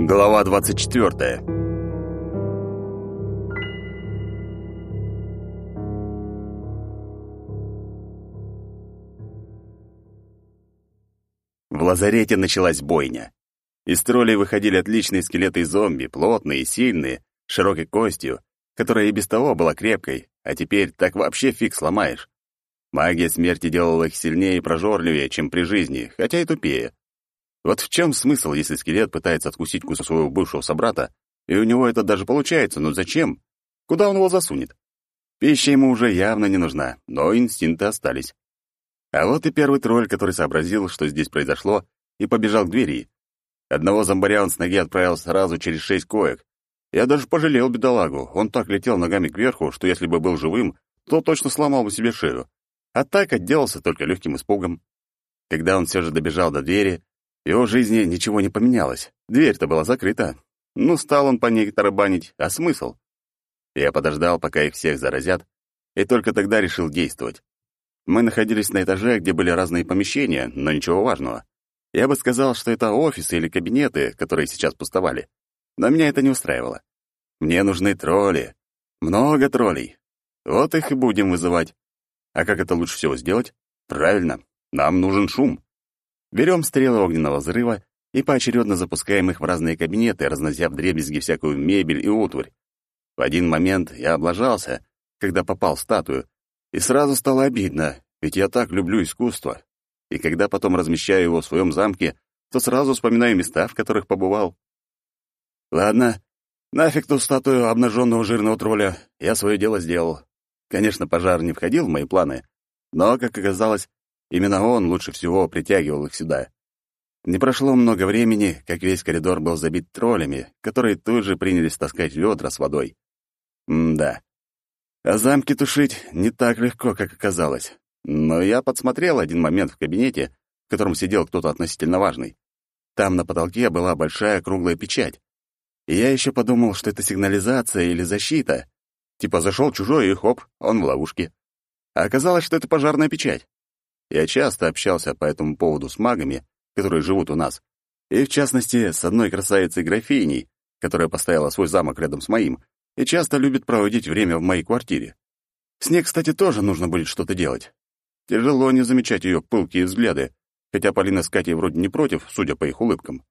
Глава 24. В лазарете началась бойня. Из троллей выходили отличные скелеты зомби, плотные и сильные, с широкой костью, которая и без того была крепкой, а теперь так вообще фиг сломаешь. Магия смерти делала их сильнее и прожорливее, чем при жизни, хотя и тупее. Вот в чем смысл, если скелет пытается откусить кусок своего бывшего собрата, и у него это даже получается, но зачем? Куда он его засунет? Пища ему уже явно не нужна, но инстинкты остались. А вот и первый тролль, который сообразил, что здесь произошло, и побежал к двери. Одного зомбаря он с ноги отправил сразу через шесть коек. Я даже пожалел бедолагу, он так летел ногами кверху, что если бы был живым, то точно сломал бы себе шею. А так отделался только легким испугом. Когда он все же добежал до двери, в его жизни ничего не поменялось. Дверь-то была закрыта. Ну, стал он по ней тарабанить, а смысл? Я подождал, пока их всех заразят, и только тогда решил действовать. Мы находились на этаже, где были разные помещения, но ничего важного. Я бы сказал, что это офисы или кабинеты, которые сейчас пустовали. Но меня это не устраивало. Мне нужны тролли. Много троллей. Вот их и будем вызывать. А как это лучше всего сделать? Правильно, нам нужен шум. Берем стрелы огненного взрыва и поочередно запускаем их в разные кабинеты, разнося в дребезги всякую мебель и утварь. В один момент я облажался, когда попал в статую, и сразу стало обидно, ведь я так люблю искусство. И когда потом размещаю его в своем замке, то сразу вспоминаю места, в которых побывал. Ладно, нафиг ту статую обнаженного жирного тролля, я свое дело сделал. Конечно, пожар не входил в мои планы, но, как оказалось, Именно он лучше всего притягивал их сюда. Не прошло много времени, как весь коридор был забит троллями, которые тут же принялись таскать ведра с водой. М-да. А замки тушить не так легко, как оказалось. Но я подсмотрел один момент в кабинете, в котором сидел кто-то относительно важный. Там на потолке была большая круглая печать. И я еще подумал, что это сигнализация или защита. Типа зашел чужой, и хоп, он в ловушке. А оказалось, что это пожарная печать. Я часто общался по этому поводу с магами, которые живут у нас, и, в частности, с одной красавицей-графиней, которая поставила свой замок рядом с моим и часто любит проводить время в моей квартире. С ней, кстати, тоже нужно будет что-то делать. Тяжело не замечать ее пылкие взгляды, хотя Полина с Катей вроде не против, судя по их улыбкам.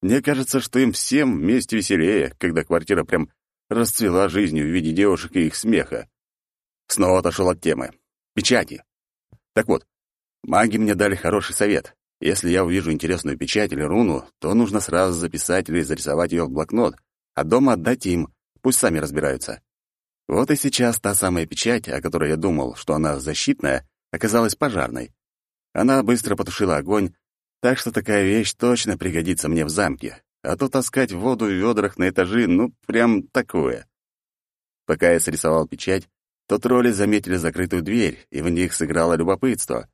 Мне кажется, что им всем вместе веселее, когда квартира прям расцвела жизнью в виде девушек и их смеха. Снова отошел от темы. Печати. Так вот, Маги мне дали хороший совет. Если я увижу интересную печать или руну, то нужно сразу записать или зарисовать ее в блокнот, а дома отдать им, пусть сами разбираются. Вот и сейчас та самая печать, о которой я думал, что она защитная, оказалась пожарной. Она быстро потушила огонь, так что такая вещь точно пригодится мне в замке. А то таскать воду в ведрах на этажи, ну, прям такое. Пока я срисовал печать, то тролли заметили закрытую дверь, и в них сыграло любопытство.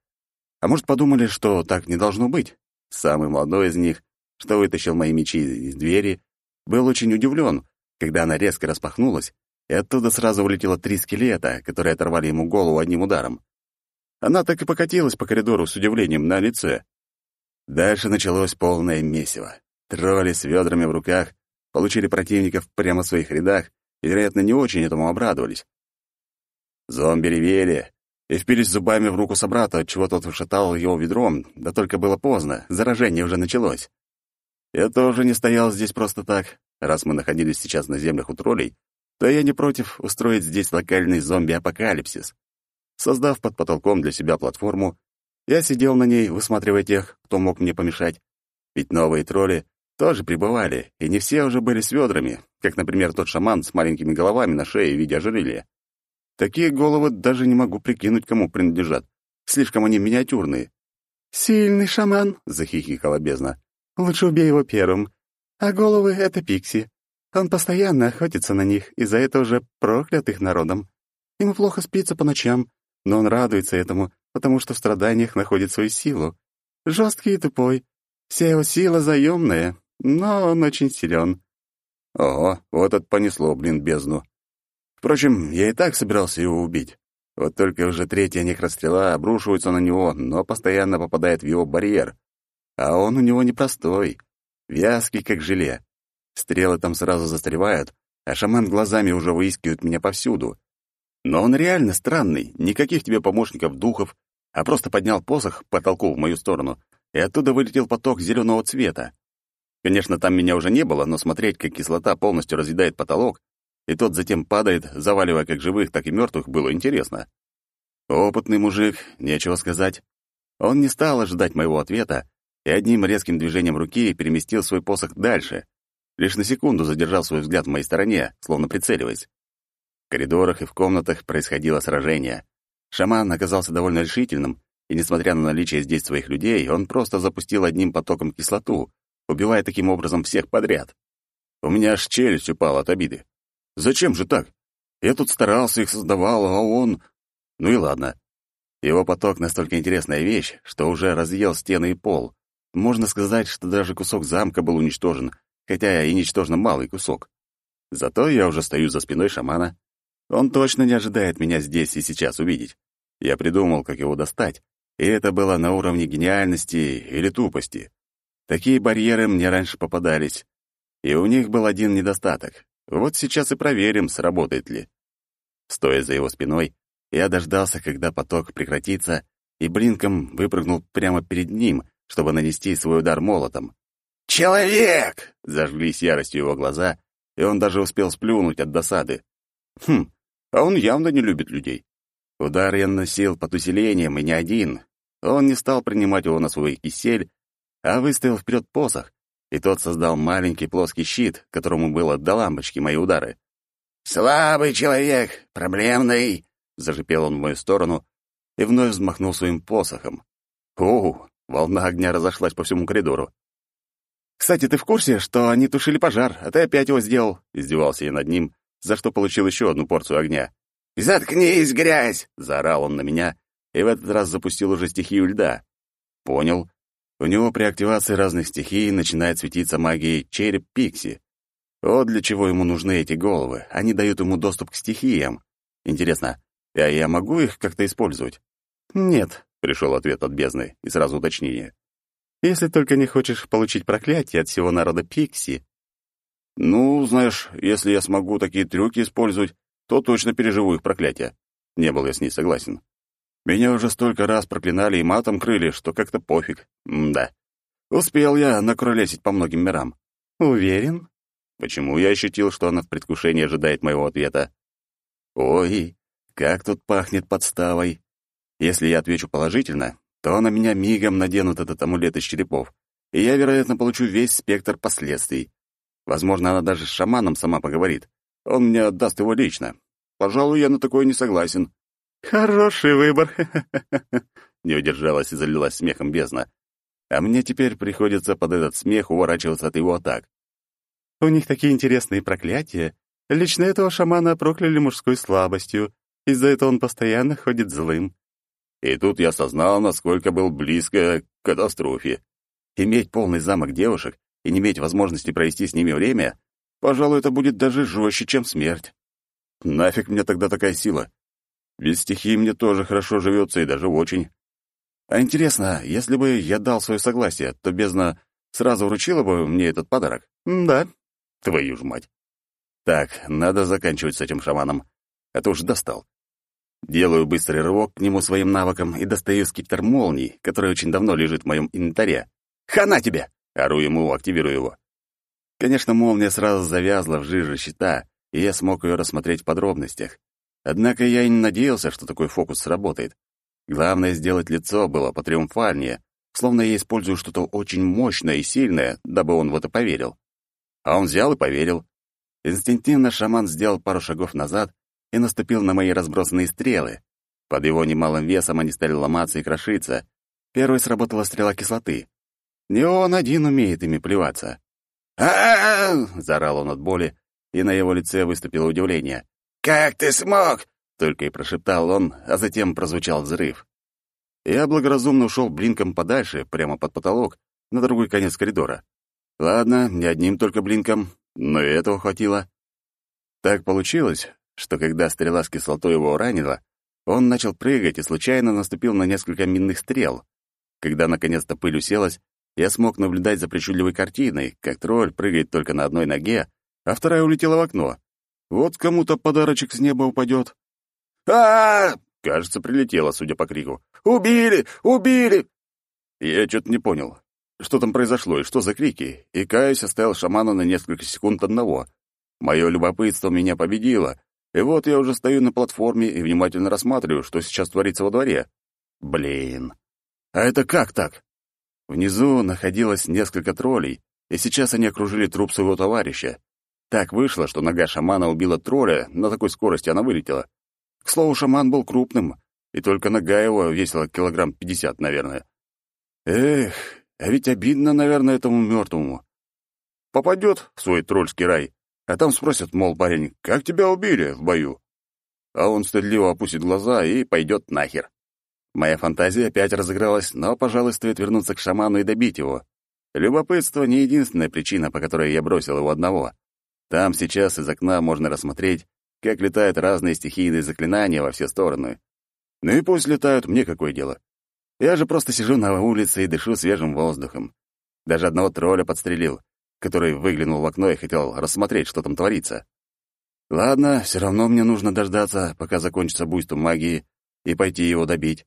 А может, подумали, что так не должно быть? Самый молодой из них, что вытащил мои мечи из двери, был очень удивлен, когда она резко распахнулась, и оттуда сразу улетело три скелета, которые оторвали ему голову одним ударом. Она так и покатилась по коридору с удивлением на лице. Дальше началось полное месиво. Тролли с ведрами в руках получили противников прямо в своих рядах и, вероятно, не очень этому обрадовались. Зомби ревели, и впились зубами в руку собрата, отчего тот ушатал его ведром, да только было поздно, заражение уже началось. Я тоже не стоял здесь просто так. Раз мы находились сейчас на землях у троллей, то я не против устроить здесь локальный зомби-апокалипсис. Создав под потолком для себя платформу, я сидел на ней, высматривая тех, кто мог мне помешать. Ведь новые тролли тоже прибывали, и не все уже были с ведрами, как, например, тот шаман с маленькими головами на шее в виде ожерелья. Такие головы даже не могу прикинуть, кому принадлежат. Слишком они миниатюрные. «Сильный шаман», — захихикала бездна. «Лучше убей его первым. А головы — это Пикси. Он постоянно охотится на них, и за это уже проклят их народом. Ему плохо спится по ночам, но он радуется этому, потому что в страданиях находит свою силу. Жесткий и тупой. Вся его сила заемная, но он очень силен». Ого, вот это понесло, блин, бездну. Впрочем, я и так собирался его убить. Вот только уже третья некрострела обрушивается на него, но постоянно попадает в его барьер. А он у него непростой, вязкий, как желе. Стрелы там сразу застревают, а шаман глазами уже выискивает меня повсюду. Но он реально странный, никаких тебе помощников духов, а просто поднял посох по потолку в мою сторону, и оттуда вылетел поток зеленого цвета. Конечно, там меня уже не было, но смотреть, как кислота полностью разъедает потолок, и тот затем падает, заваливая как живых, так и мертвых, было интересно. Опытный мужик, нечего сказать. Он не стал ожидать моего ответа и одним резким движением руки переместил свой посох дальше. Лишь на секунду задержал свой взгляд в моей стороне, словно прицеливаясь. В коридорах и в комнатах происходило сражение. Шаман оказался довольно решительным, и, несмотря на наличие здесь своих людей, он просто запустил одним потоком кислоту, убивая таким образом всех подряд. У меня аж челюсть упала от обиды. Зачем же так? Я тут старался, их создавал, а он... Ну и ладно. Его поток настолько интересная вещь, что уже разъел стены и пол. Можно сказать, что даже кусок замка был уничтожен, хотя и ничтожно малый кусок. Зато я уже стою за спиной шамана. Он точно не ожидает меня здесь и сейчас увидеть. Я придумал, как его достать, и это было на уровне гениальности или тупости. Такие барьеры мне раньше попадались, и у них был один недостаток. Вот сейчас и проверим, сработает ли. Стоя за его спиной, я дождался, когда поток прекратится, и блинком выпрыгнул прямо перед ним, чтобы нанести свой удар молотом. «Человек!» — зажглись яростью его глаза, и он даже успел сплюнуть от досады. Хм, а он явно не любит людей. Удар я наносил под усилением, и не один. Он не стал принимать его на свой кисель, а выставил вперед посох, и тот создал маленький плоский щит, которому было до лампочки мои удары. «Слабый человек, проблемный!» Зашипел он в мою сторону и вновь взмахнул своим посохом. Оу, волна огня разошлась по всему коридору. «Кстати, ты в курсе, что они тушили пожар, а ты опять его сделал?» — издевался я над ним, за что получил еще одну порцию огня. «Заткнись, грязь!» — заорал он на меня, и в этот раз запустил уже стихию льда. «Понял. У него при активации разных стихий начинает светиться магией череп Пикси. Вот для чего ему нужны эти головы. Они дают ему доступ к стихиям. Интересно, а я могу их как-то использовать? Нет, пришел ответ от бездны и сразу уточнение. Если только не хочешь получить проклятие от всего народа Пикси. Ну, знаешь, если я смогу такие трюки использовать, то точно переживу их проклятие. Не был я с ней согласен. Меня уже столько раз проклинали и матом крыли, что как-то пофиг. М да. Успел я накролесить по многим мирам. Уверен? Почему я ощутил, что она в предвкушении ожидает моего ответа? Ой, как тут пахнет подставой. Если я отвечу положительно, то на меня мигом наденут этот амулет из черепов, и я, вероятно, получу весь спектр последствий. Возможно, она даже с шаманом сама поговорит. Он мне отдаст его лично. Пожалуй, я на такое не согласен. Хороший выбор. Не удержалась и залилась смехом бездна. А мне теперь приходится под этот смех уворачиваться от его атак. У них такие интересные проклятия. Лично этого шамана прокляли мужской слабостью, из-за этого он постоянно ходит злым. И тут я осознал, насколько был близко к катастрофе. Иметь полный замок девушек и не иметь возможности провести с ними время, пожалуй, это будет даже жестче, чем смерть. Нафиг мне тогда такая сила? Без стихии мне тоже хорошо живется и даже очень. А интересно, если бы я дал свое согласие, то бездна сразу вручила бы мне этот подарок? да. Твою ж мать. Так, надо заканчивать с этим шаманом. Это уж достал. Делаю быстрый рывок к нему своим навыком и достаю скиптер молний, который очень давно лежит в моем инвентаре. «Хана тебе!» — ору ему, активирую его. Конечно, молния сразу завязла в жиже щита, и я смог ее рассмотреть в подробностях. Однако я и не надеялся, что такой фокус сработает. Главное, сделать лицо было потриумфальнее, словно я использую что-то очень мощное и сильное, дабы он в это поверил. А он взял и поверил. Инстинктивно шаман сделал пару шагов назад и наступил на мои разбросанные стрелы. Под его немалым весом они стали ломаться и крошиться. Первой сработала стрела кислоты. Не он один умеет ими плеваться. а заорал он от боли, и на его лице выступило удивление. «Как ты смог?» — только и прошептал он, а затем прозвучал взрыв. Я благоразумно ушел блинком подальше, прямо под потолок, на другой конец коридора. Ладно, не одним только блинком, но и этого хватило. Так получилось, что когда стрела с кислотой его ранила, он начал прыгать и случайно наступил на несколько минных стрел. Когда наконец-то пыль уселась, я смог наблюдать за причудливой картиной, как тролль прыгает только на одной ноге, а вторая улетела в окно. Вот кому-то подарочек с неба упадет. а, Кажется, прилетело, судя по крику. «Убили! Убили!» Я что-то не понял, что там произошло и что за крики, и, каюсь, оставил шамана на несколько секунд одного. Мое любопытство меня победило, и вот я уже стою на платформе и внимательно рассматриваю, что сейчас творится во дворе. Блин. А это как так? Внизу находилось несколько троллей, и сейчас они окружили труп своего товарища. Так вышло, что нога шамана убила тролля, на такой скорости она вылетела. К слову, шаман был крупным, и только нога его весила килограмм пятьдесят, наверное. Эх, а ведь обидно, наверное, этому мертвому. Попадет в свой тролльский рай, а там спросят, мол, парень, как тебя убили в бою? А он стыдливо опустит глаза и пойдет нахер. Моя фантазия опять разыгралась, но, пожалуй, стоит вернуться к шаману и добить его. Любопытство — не единственная причина, по которой я бросил его одного. Там сейчас из окна можно рассмотреть, как летают разные стихийные заклинания во все стороны. Ну и пусть летают, мне какое дело. Я же просто сижу на улице и дышу свежим воздухом. Даже одного тролля подстрелил, который выглянул в окно и хотел рассмотреть, что там творится. Ладно, все равно мне нужно дождаться, пока закончится буйство магии, и пойти его добить.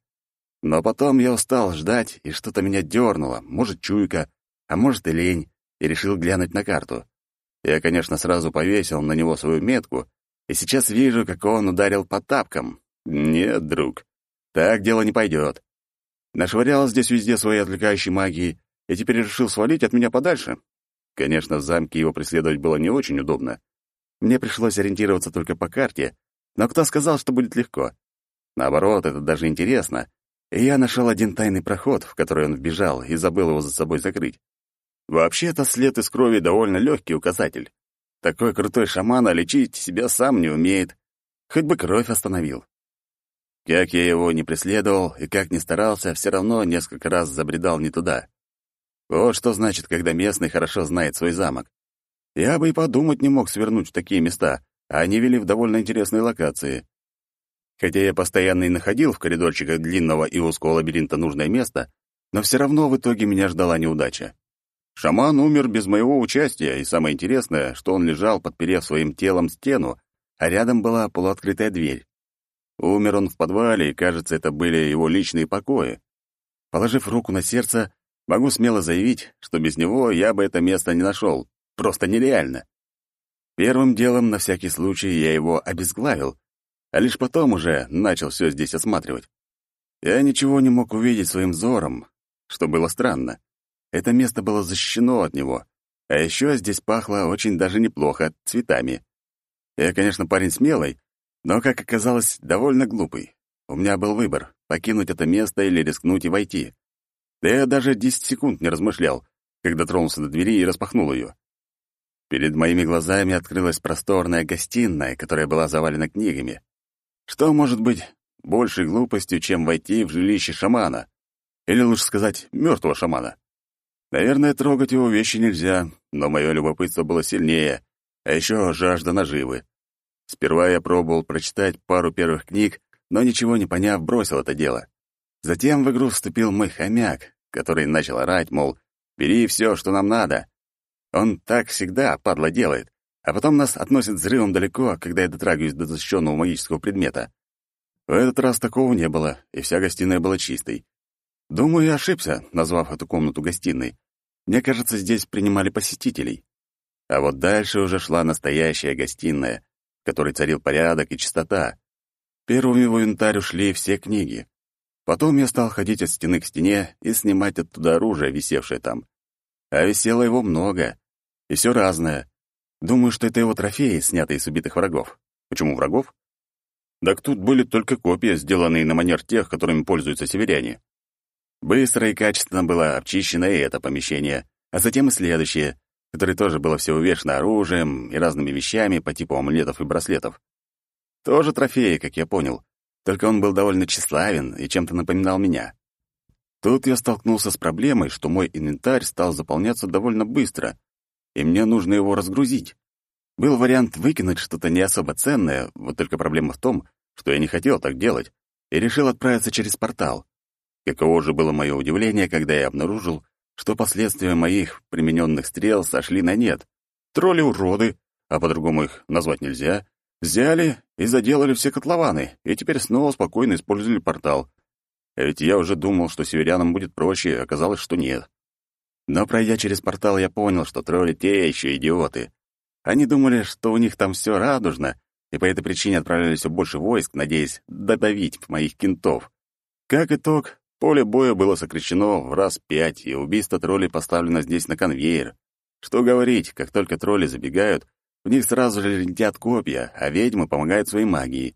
Но потом я устал ждать, и что-то меня дернуло, может, чуйка, а может и лень, и решил глянуть на карту. Я, конечно, сразу повесил на него свою метку, и сейчас вижу, как он ударил по тапкам. Нет, друг, так дело не пойдет. Нашвырял здесь везде свои отвлекающие магии, и теперь решил свалить от меня подальше. Конечно, в замке его преследовать было не очень удобно. Мне пришлось ориентироваться только по карте, но кто сказал, что будет легко? Наоборот, это даже интересно, и я нашел один тайный проход, в который он вбежал, и забыл его за собой закрыть. Вообще-то след из крови довольно легкий указатель. Такой крутой шаман, а лечить себя сам не умеет. Хоть бы кровь остановил. Как я его не преследовал и как ни старался, все равно несколько раз забредал не туда. Вот что значит, когда местный хорошо знает свой замок. Я бы и подумать не мог свернуть в такие места, а они вели в довольно интересные локации. Хотя я постоянно и находил в коридорчиках длинного и узкого лабиринта нужное место, но все равно в итоге меня ждала неудача. Шаман умер без моего участия, и самое интересное, что он лежал, подперев своим телом стену, а рядом была полуоткрытая дверь. Умер он в подвале, и, кажется, это были его личные покои. Положив руку на сердце, могу смело заявить, что без него я бы это место не нашел. Просто нереально. Первым делом, на всякий случай, я его обезглавил, а лишь потом уже начал все здесь осматривать. Я ничего не мог увидеть своим взором, что было странно. Это место было защищено от него, а еще здесь пахло очень даже неплохо цветами. Я, конечно, парень смелый, но, как оказалось, довольно глупый. У меня был выбор — покинуть это место или рискнуть и войти. Да я даже десять секунд не размышлял, когда тронулся до двери и распахнул ее. Перед моими глазами открылась просторная гостиная, которая была завалена книгами. Что может быть большей глупостью, чем войти в жилище шамана? Или лучше сказать, мертвого шамана? Наверное, трогать его вещи нельзя, но мое любопытство было сильнее, а еще жажда наживы. Сперва я пробовал прочитать пару первых книг, но ничего не поняв, бросил это дело. Затем в игру вступил мой хомяк, который начал орать, мол, «Бери все, что нам надо». Он так всегда, падла, делает а потом нас относят взрывом далеко, когда я дотрагиваюсь до защищенного магического предмета. В этот раз такого не было, и вся гостиная была чистой. Думаю, я ошибся, назвав эту комнату гостиной. Мне кажется, здесь принимали посетителей. А вот дальше уже шла настоящая гостиная, в которой царил порядок и чистота. Первыми в инвентарь ушли все книги. Потом я стал ходить от стены к стене и снимать оттуда оружие, висевшее там. А висело его много, и все разное — Думаю, что это его трофеи, снятые с убитых врагов. Почему врагов? Так тут были только копии, сделанные на манер тех, которыми пользуются северяне. Быстро и качественно было обчищено и это помещение, а затем и следующее, которое тоже было все увешано оружием и разными вещами по типу амулетов и браслетов. Тоже трофеи, как я понял, только он был довольно тщеславен и чем-то напоминал меня. Тут я столкнулся с проблемой, что мой инвентарь стал заполняться довольно быстро, и мне нужно его разгрузить. Был вариант выкинуть что-то не особо ценное, вот только проблема в том, что я не хотел так делать, и решил отправиться через портал. Каково же было мое удивление, когда я обнаружил, что последствия моих примененных стрел сошли на нет. Тролли-уроды, а по-другому их назвать нельзя, взяли и заделали все котлованы, и теперь снова спокойно использовали портал. А ведь я уже думал, что северянам будет проще, оказалось, что нет. Но пройдя через портал, я понял, что тролли те еще идиоты. Они думали, что у них там все радужно, и по этой причине отправляли все больше войск, надеясь додавить моих кентов. Как итог, поле боя было сокращено в раз пять, и убийство троллей поставлено здесь на конвейер. Что говорить, как только тролли забегают, в них сразу же летят копья, а ведьмы помогают своей магией.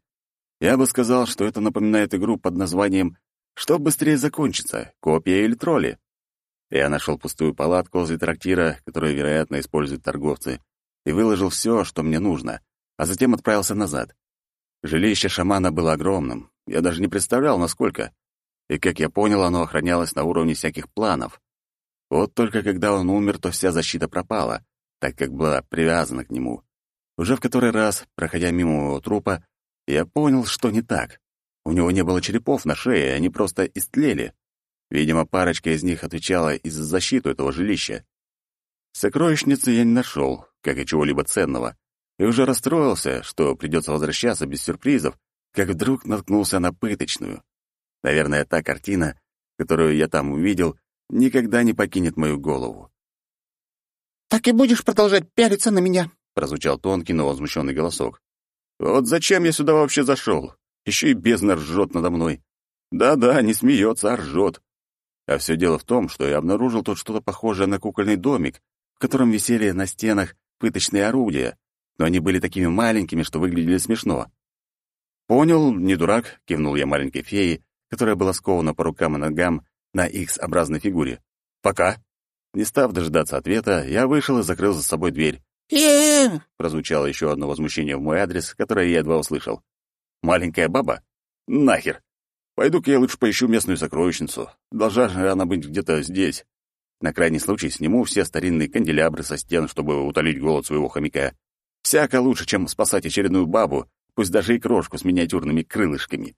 Я бы сказал, что это напоминает игру под названием «Что быстрее закончится, копья или тролли?». Я нашел пустую палатку возле трактира, которую, вероятно, используют торговцы, и выложил все, что мне нужно, а затем отправился назад. Жилище шамана было огромным, я даже не представлял, насколько. И, как я понял, оно охранялось на уровне всяких планов. Вот только когда он умер, то вся защита пропала, так как была привязана к нему. Уже в который раз, проходя мимо его трупа, я понял, что не так. У него не было черепов на шее, они просто истлели. Видимо, парочка из них отвечала и за защиту этого жилища. Сокровищницу я не нашел, как и чего-либо ценного, и уже расстроился, что придется возвращаться без сюрпризов, как вдруг наткнулся на пыточную. Наверное, та картина, которую я там увидел, никогда не покинет мою голову. «Так и будешь продолжать пялиться на меня?» — прозвучал тонкий, но возмущенный голосок. «Вот зачем я сюда вообще зашел? Еще и бездна ржет надо мной. Да-да, не смеется, а ржет. А все дело в том, что я обнаружил тут что-то похожее на кукольный домик, в котором висели на стенах пыточные орудия, но они были такими маленькими, что выглядели смешно. «Понял, не дурак», — кивнул я маленькой фее, которая была скована по рукам и ногам на X-образной фигуре. «Пока». Не став дожидаться ответа, я вышел и закрыл за собой дверь. «Эм!» — прозвучало еще одно возмущение в мой адрес, которое я едва услышал. «Маленькая баба? Нахер! Пойду-ка я лучше поищу местную сокровищницу. Должна же она быть где-то здесь. На крайний случай сниму все старинные канделябры со стен, чтобы утолить голод своего хомяка. Всяко лучше, чем спасать очередную бабу, пусть даже и крошку с миниатюрными крылышками.